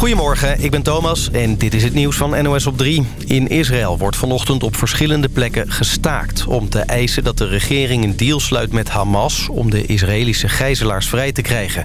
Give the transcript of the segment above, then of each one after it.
Goedemorgen, ik ben Thomas en dit is het nieuws van NOS op 3. In Israël wordt vanochtend op verschillende plekken gestaakt... om te eisen dat de regering een deal sluit met Hamas... om de Israëlische gijzelaars vrij te krijgen.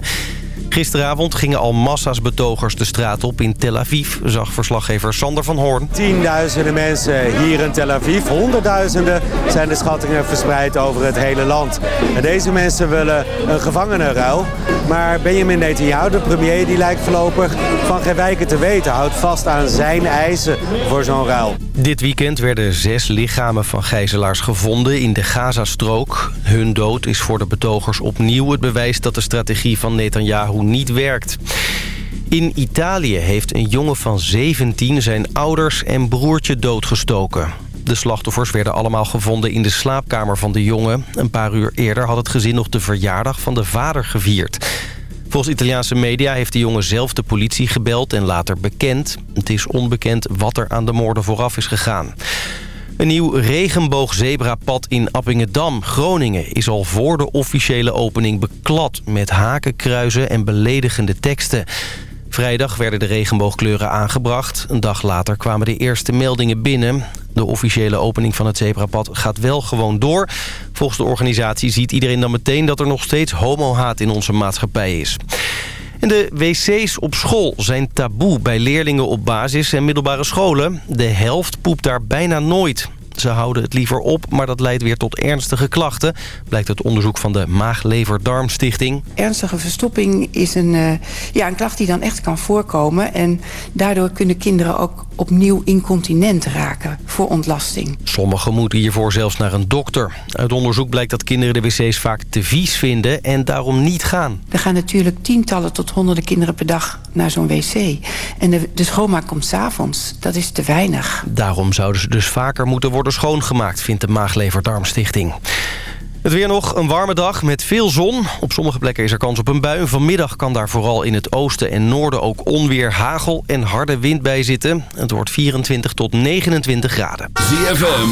Gisteravond gingen al massa's betogers de straat op in Tel Aviv... zag verslaggever Sander van Hoorn. Tienduizenden mensen hier in Tel Aviv. Honderdduizenden zijn de schattingen verspreid over het hele land. En deze mensen willen een gevangenenruil. Maar Benjamin Netanyahu, de premier, die lijkt voorlopig van geen wijken te weten. Houdt vast aan zijn eisen voor zo'n ruil. Dit weekend werden zes lichamen van gijzelaars gevonden in de Gazastrook. Hun dood is voor de betogers opnieuw het bewijs dat de strategie van Netanyahu niet werkt. In Italië heeft een jongen van 17 zijn ouders en broertje doodgestoken. De slachtoffers werden allemaal gevonden in de slaapkamer van de jongen. Een paar uur eerder had het gezin nog de verjaardag van de vader gevierd. Volgens Italiaanse media heeft de jongen zelf de politie gebeld en later bekend. Het is onbekend wat er aan de moorden vooraf is gegaan. Een nieuw regenboogzebrapad in Appingedam, Groningen... is al voor de officiële opening beklad met hakenkruizen en beledigende teksten. Vrijdag werden de regenboogkleuren aangebracht. Een dag later kwamen de eerste meldingen binnen. De officiële opening van het zebrapad gaat wel gewoon door. Volgens de organisatie ziet iedereen dan meteen dat er nog steeds homohaat in onze maatschappij is. De wc's op school zijn taboe bij leerlingen op basis- en middelbare scholen. De helft poept daar bijna nooit. Ze houden het liever op, maar dat leidt weer tot ernstige klachten... blijkt uit onderzoek van de Maag-Lever-Darmstichting. Ernstige verstopping is een, uh, ja, een klacht die dan echt kan voorkomen... en daardoor kunnen kinderen ook opnieuw incontinent raken voor ontlasting. Sommigen moeten hiervoor zelfs naar een dokter. Uit onderzoek blijkt dat kinderen de wc's vaak te vies vinden en daarom niet gaan. Er gaan natuurlijk tientallen tot honderden kinderen per dag naar zo'n wc. En de, de schoonmaak komt s'avonds. Dat is te weinig. Daarom zouden ze dus vaker moeten worden schoongemaakt, vindt de Maagleverdarmstichting. Het weer nog een warme dag met veel zon. Op sommige plekken is er kans op een bui. Vanmiddag kan daar vooral in het oosten en noorden ook onweer, hagel en harde wind bij zitten. Het wordt 24 tot 29 graden. ZFM.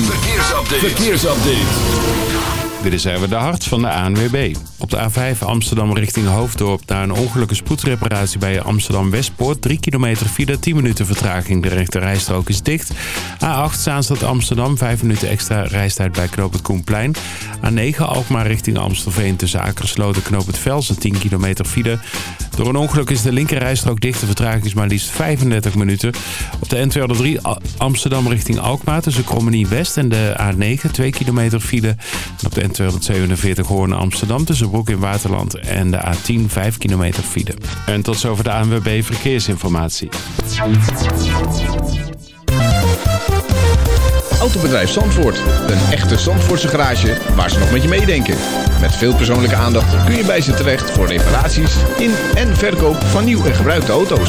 Dit is even de hart van de ANWB. Op de A5 Amsterdam richting Hoofddorp... na een ongelukkige spoedreparatie bij Amsterdam Westpoort. 3 kilometer file, 10 minuten vertraging. De rechte rijstrook is dicht. A8 Zaanstad Amsterdam, 5 minuten extra reistijd bij Knoop het Koenplein. A9 Alkmaar richting Amstelveen tussen Akersloot en Knoop het Velsen. 10 kilometer file. Door een ongeluk is de linker rijstrook dicht. De vertraging is maar liefst 35 minuten. Op de N203 Amsterdam richting Alkmaar tussen Krommenie West en de A9. 2 kilometer file. Op de N247 Hoorn Amsterdam tussen Broek in Waterland en de A10 5 kilometer file. En tot zover de ANWB Verkeersinformatie. Autobedrijf Zandvoort. Een echte Zandvoortse garage waar ze nog met je meedenken. Met veel persoonlijke aandacht kun je bij ze terecht voor reparaties in en verkoop van nieuw en gebruikte auto's.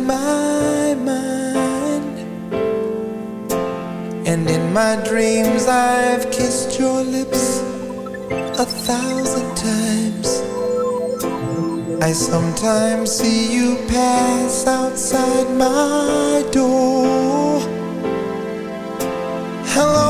in my mind. And in my dreams I've kissed your lips a thousand times. I sometimes see you pass outside my door. Hello?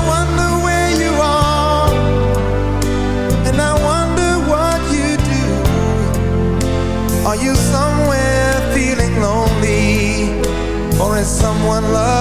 Are you somewhere feeling lonely? Or is someone loved?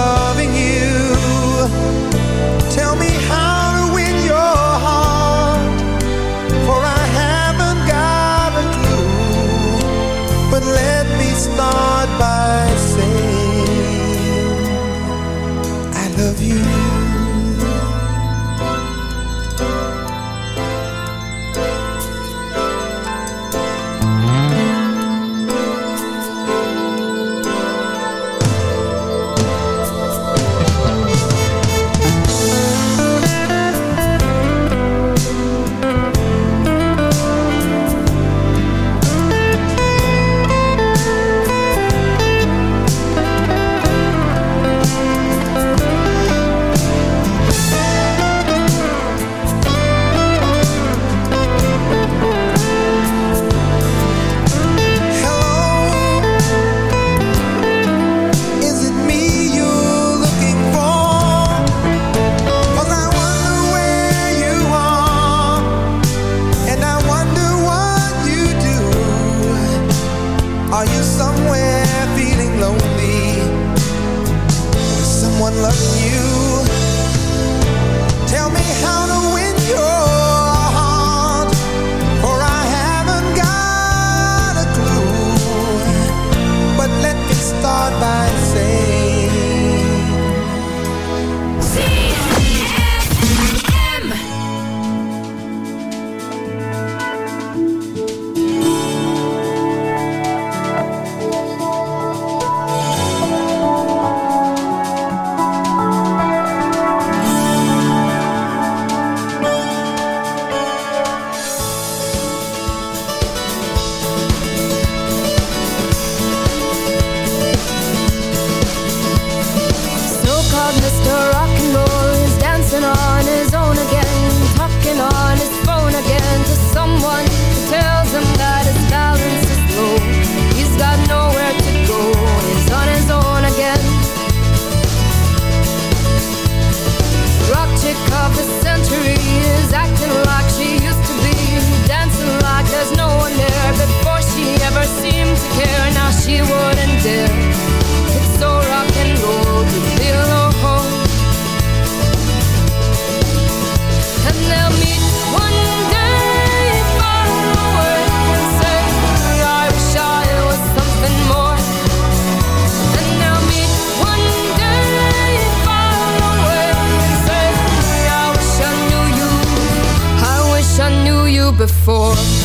Before.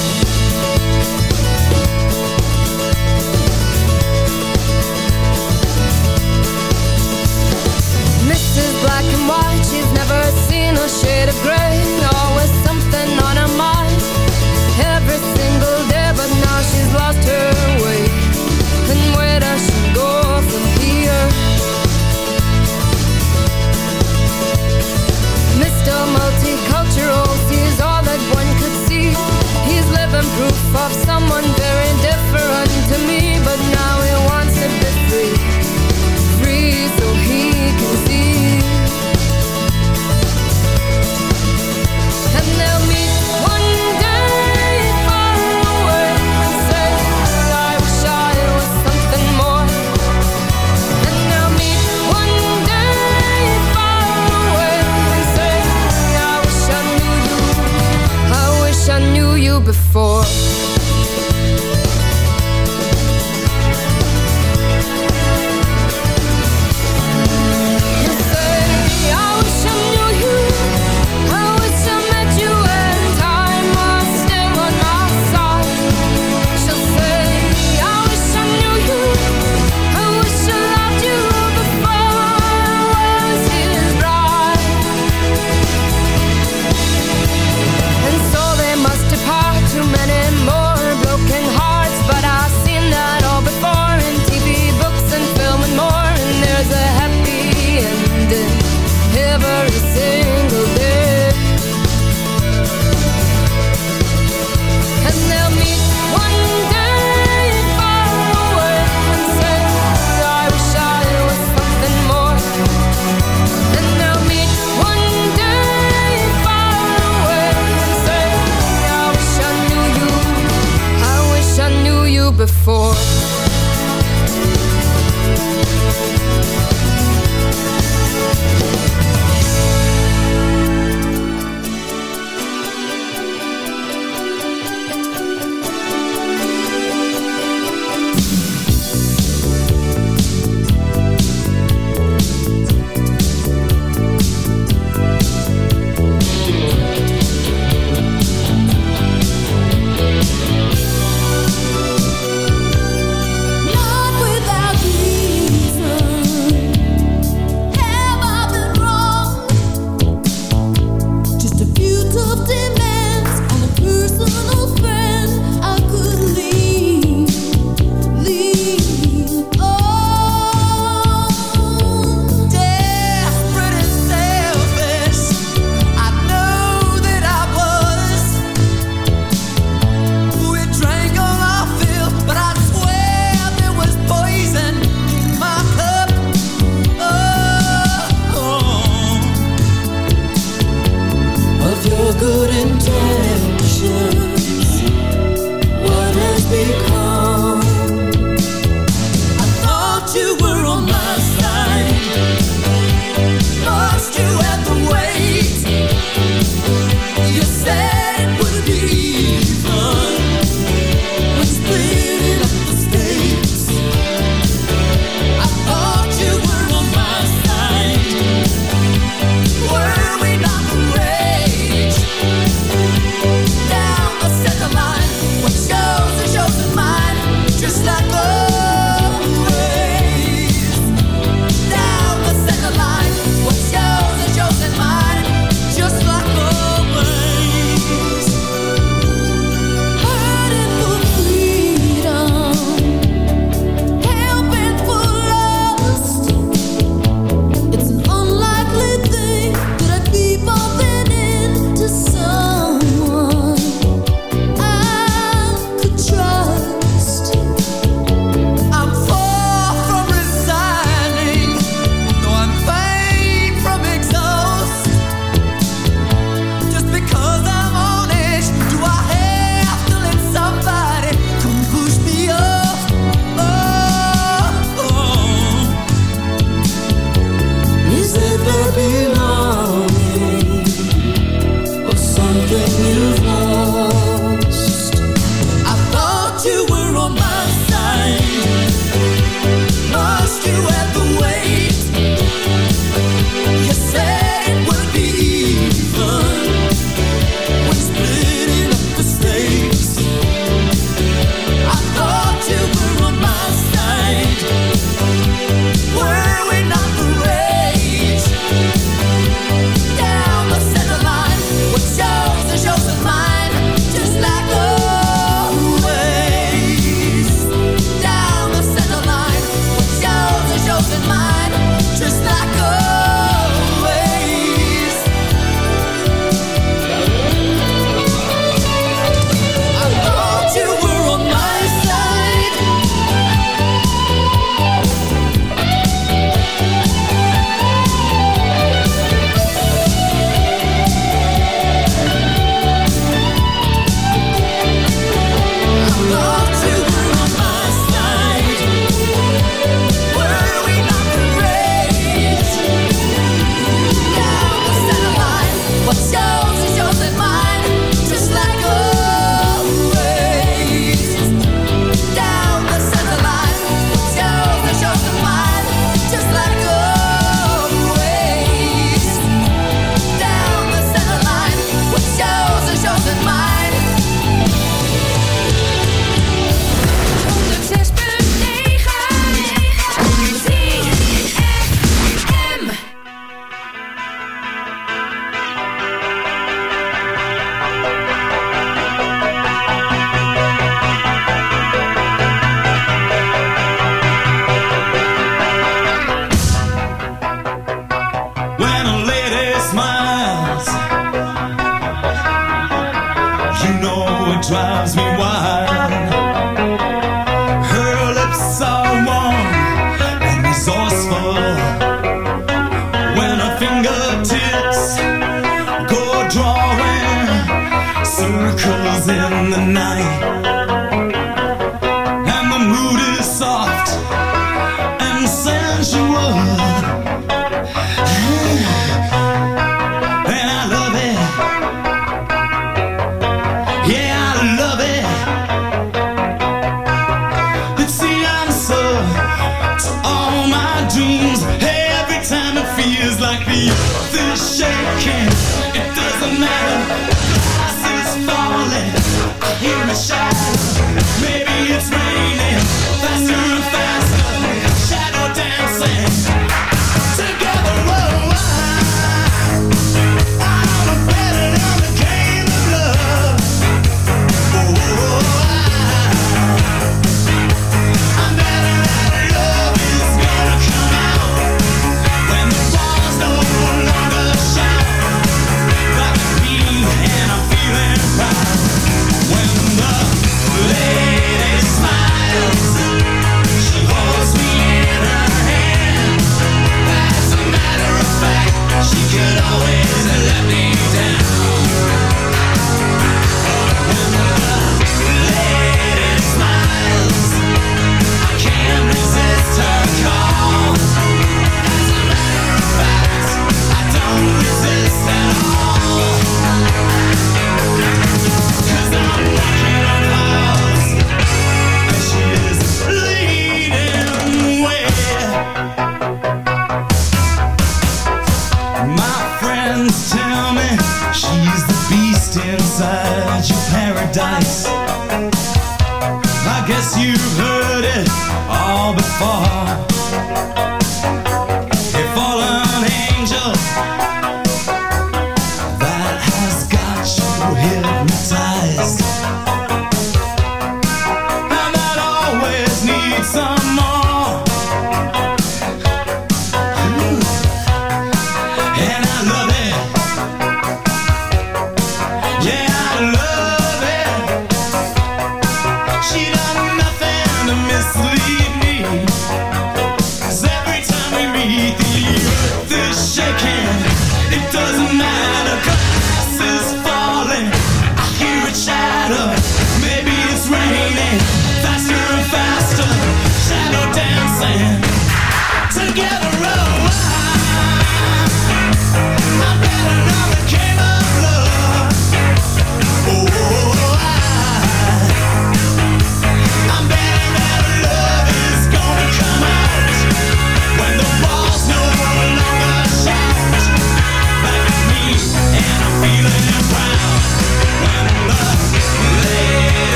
moved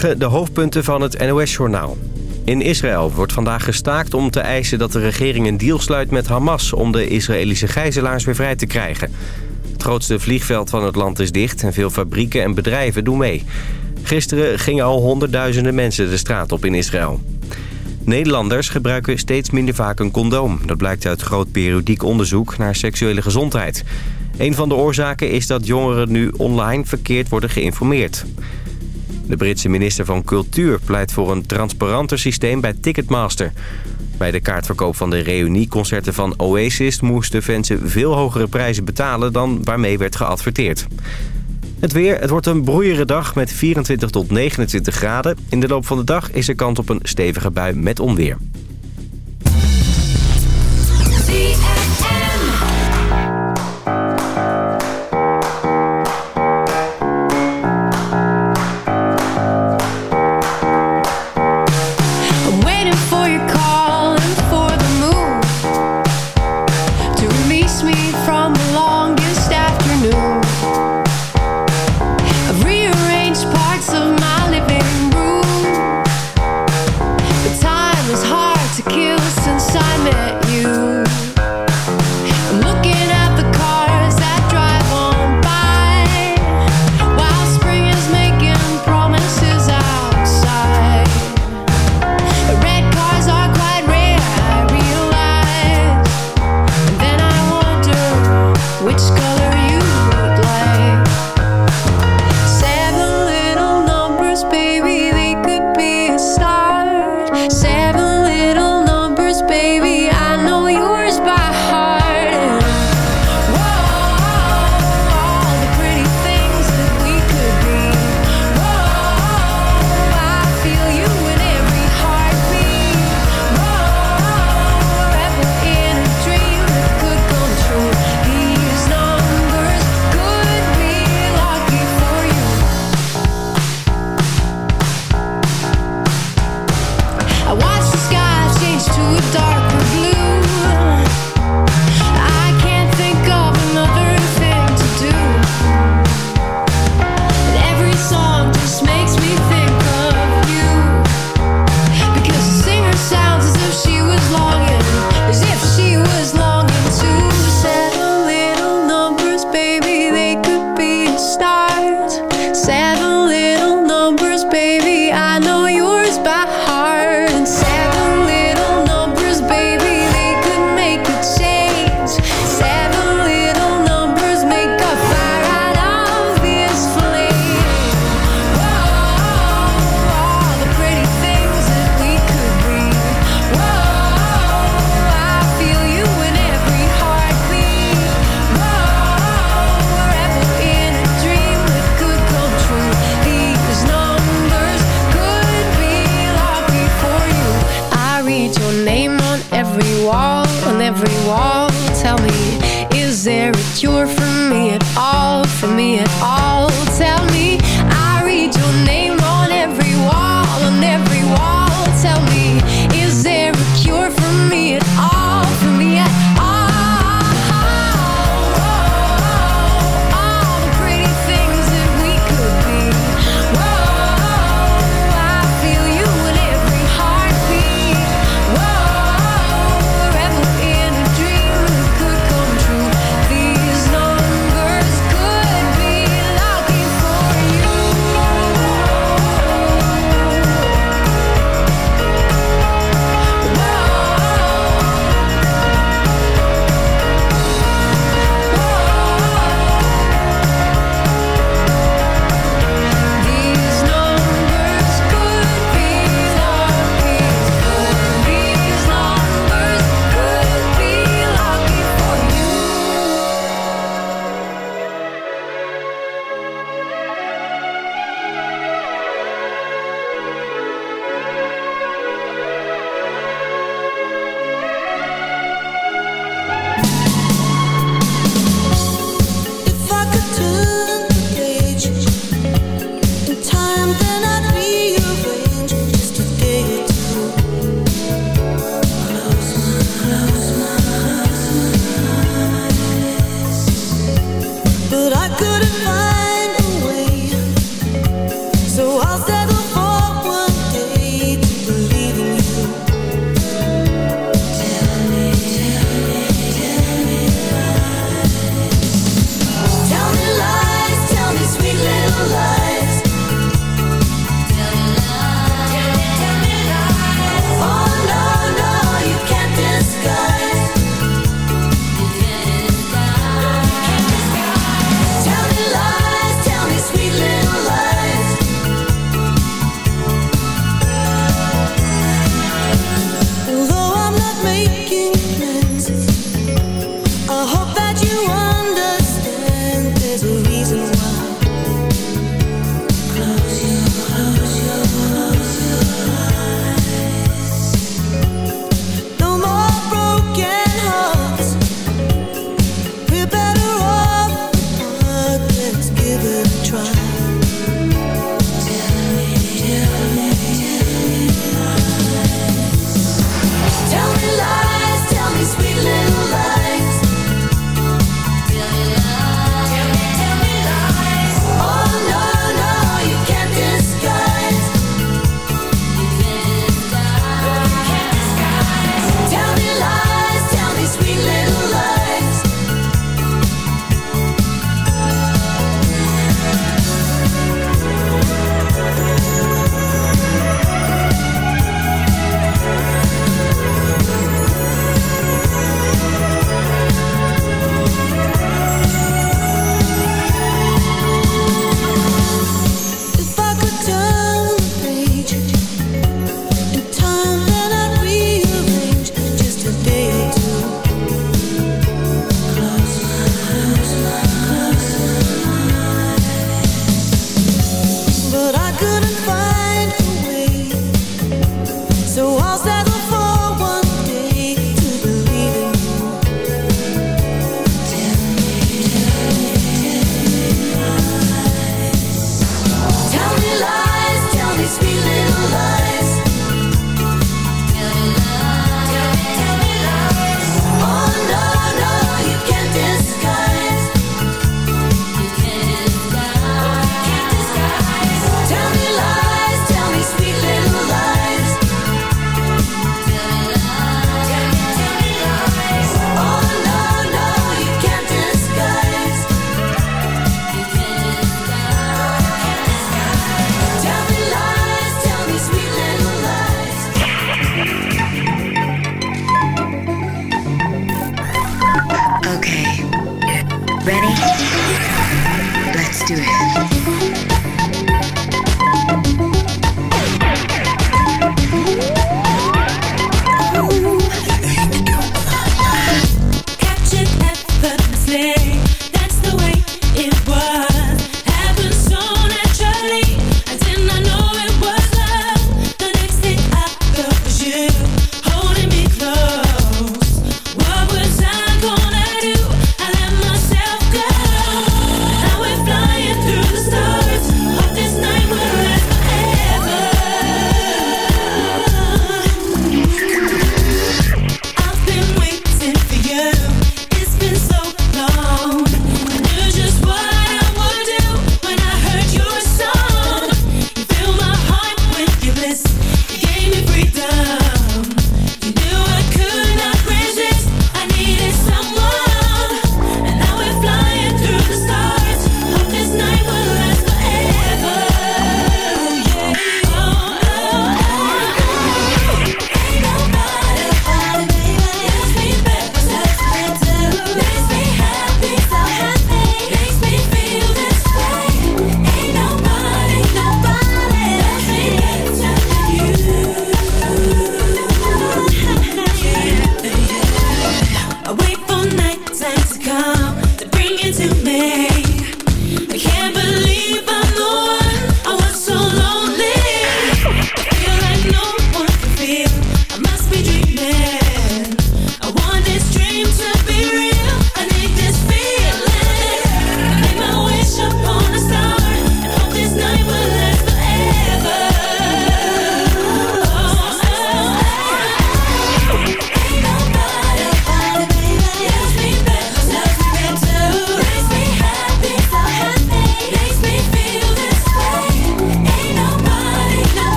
De hoofdpunten van het NOS-journaal. In Israël wordt vandaag gestaakt om te eisen dat de regering een deal sluit met Hamas... om de Israëlische gijzelaars weer vrij te krijgen. Het grootste vliegveld van het land is dicht en veel fabrieken en bedrijven doen mee. Gisteren gingen al honderdduizenden mensen de straat op in Israël. Nederlanders gebruiken steeds minder vaak een condoom. Dat blijkt uit groot periodiek onderzoek naar seksuele gezondheid. Een van de oorzaken is dat jongeren nu online verkeerd worden geïnformeerd. De Britse minister van Cultuur pleit voor een transparanter systeem bij Ticketmaster. Bij de kaartverkoop van de reunieconcerten van Oasis... moesten fans veel hogere prijzen betalen dan waarmee werd geadverteerd. Het weer, het wordt een broeiere dag met 24 tot 29 graden. In de loop van de dag is er kans op een stevige bui met onweer.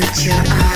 Put your arms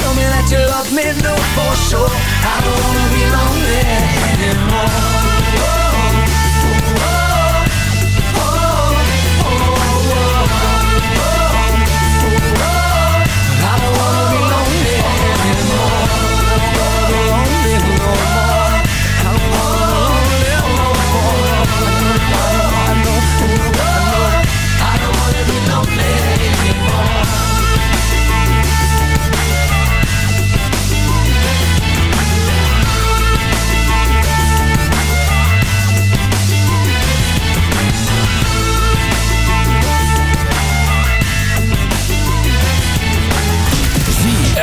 Tell me that you love me, no for sure. I don't wanna be lonely anymore.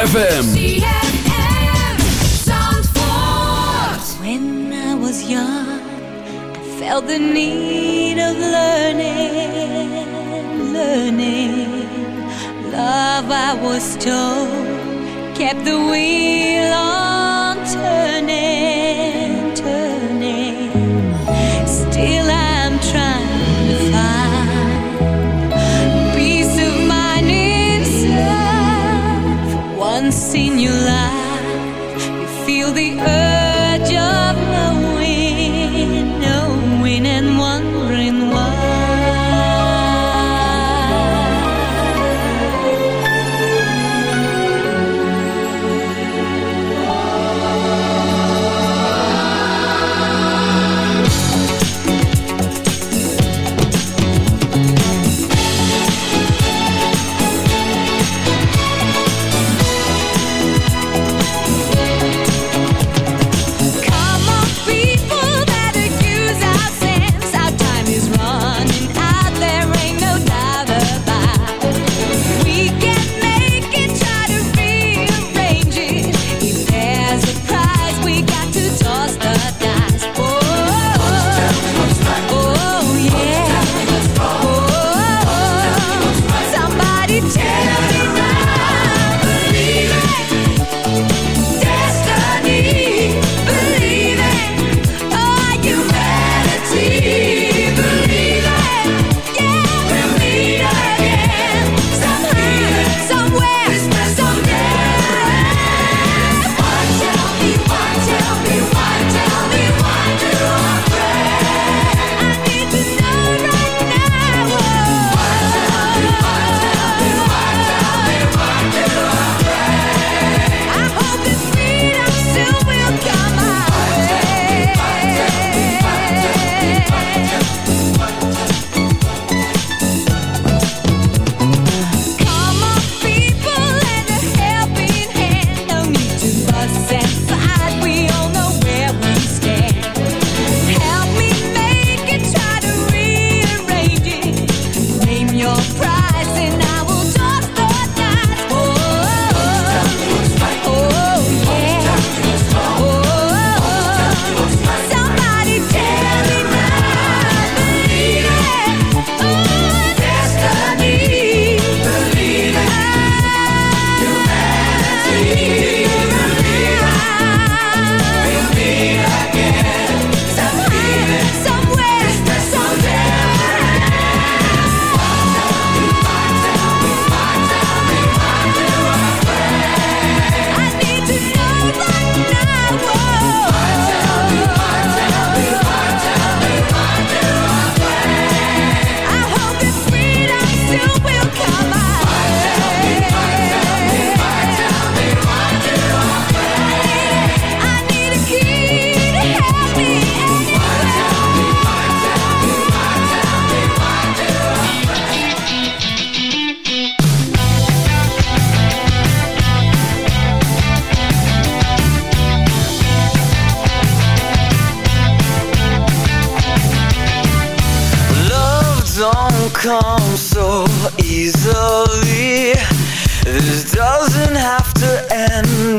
ZFM. When I was young, I felt the need of learning, learning. Love, I was told, kept the wheel on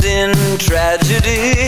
in tragedy.